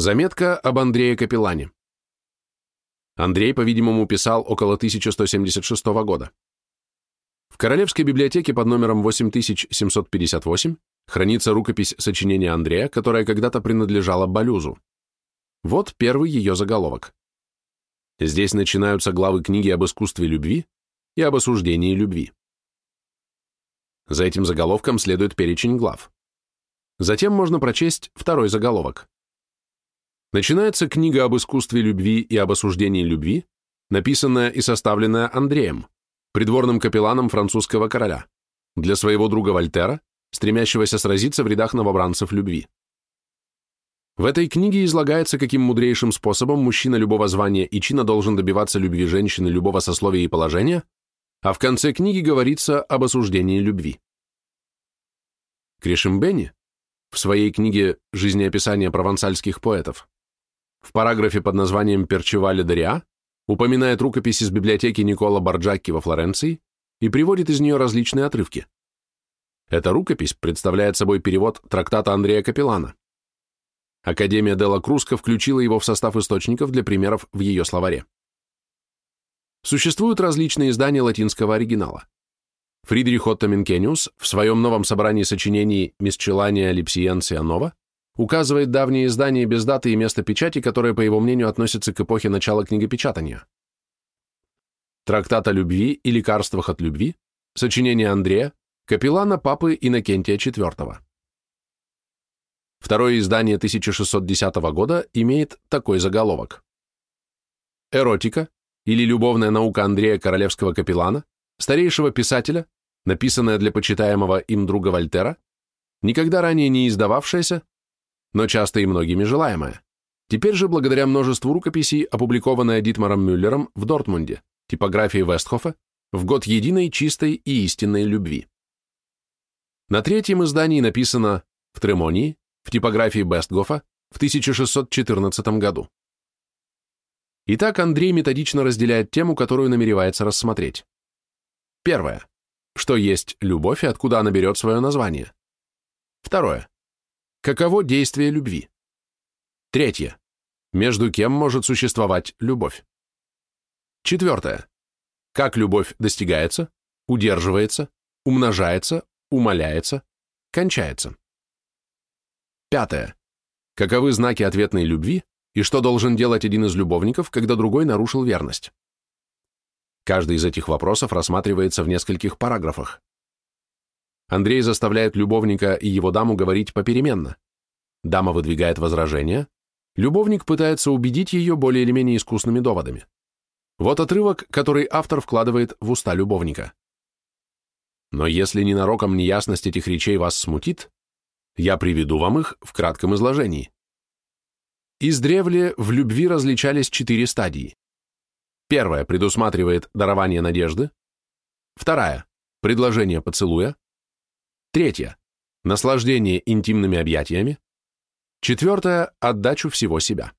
Заметка об Андрее Капеллане. Андрей, по-видимому, писал около 1176 года. В Королевской библиотеке под номером 8758 хранится рукопись сочинения Андрея, которая когда-то принадлежала Балюзу. Вот первый ее заголовок. Здесь начинаются главы книги об искусстве любви и об осуждении любви. За этим заголовком следует перечень глав. Затем можно прочесть второй заголовок. Начинается книга об искусстве любви и об осуждении любви, написанная и составленная Андреем, придворным капелланом французского короля, для своего друга Вольтера, стремящегося сразиться в рядах новобранцев любви. В этой книге излагается, каким мудрейшим способом мужчина любого звания и чина должен добиваться любви женщины любого сословия и положения, а в конце книги говорится об осуждении любви. Кришимбени в своей книге «Жизнеописание провансальских поэтов» в параграфе под названием «Перчевали Дориа» упоминает рукопись из библиотеки Никола Барджакки во Флоренции и приводит из нее различные отрывки. Эта рукопись представляет собой перевод трактата Андрея Капеллана. Академия Делла Круска включила его в состав источников для примеров в ее словаре. Существуют различные издания латинского оригинала. Фридрих Отто Минкениус в своем новом собрании сочинений «Мисчелания Липсиенция Нова» указывает давнее издание без даты и места печати, которое, по его мнению, относится к эпохе начала книгопечатания. Трактат о любви и лекарствах от любви, сочинение Андрея, капеллана папы Иннокентия IV. Второе издание 1610 года имеет такой заголовок. Эротика или любовная наука Андрея Королевского капеллана, старейшего писателя, написанная для почитаемого им друга Вольтера, никогда ранее не издававшаяся, но часто и многими желаемая. Теперь же, благодаря множеству рукописей, опубликованная Дитмаром Мюллером в Дортмунде, типографии Вестхофа, в год единой, чистой и истинной любви. На третьем издании написано в Тремонии, в типографии Бестгофа, в 1614 году. Итак, Андрей методично разделяет тему, которую намеревается рассмотреть. Первое. Что есть любовь и откуда она берет свое название? Второе. Каково действие любви? Третье. Между кем может существовать любовь? Четвертое. Как любовь достигается, удерживается, умножается, умаляется, кончается? Пятое. Каковы знаки ответной любви и что должен делать один из любовников, когда другой нарушил верность? Каждый из этих вопросов рассматривается в нескольких параграфах. Андрей заставляет любовника и его даму говорить попеременно. Дама выдвигает возражения, любовник пытается убедить ее более или менее искусными доводами. Вот отрывок, который автор вкладывает в уста любовника. Но если ненароком неясность этих речей вас смутит, я приведу вам их в кратком изложении. Издревле в любви различались четыре стадии. Первая предусматривает дарование надежды, вторая – предложение поцелуя, Третье. Наслаждение интимными объятиями. Четвертое. Отдачу всего себя.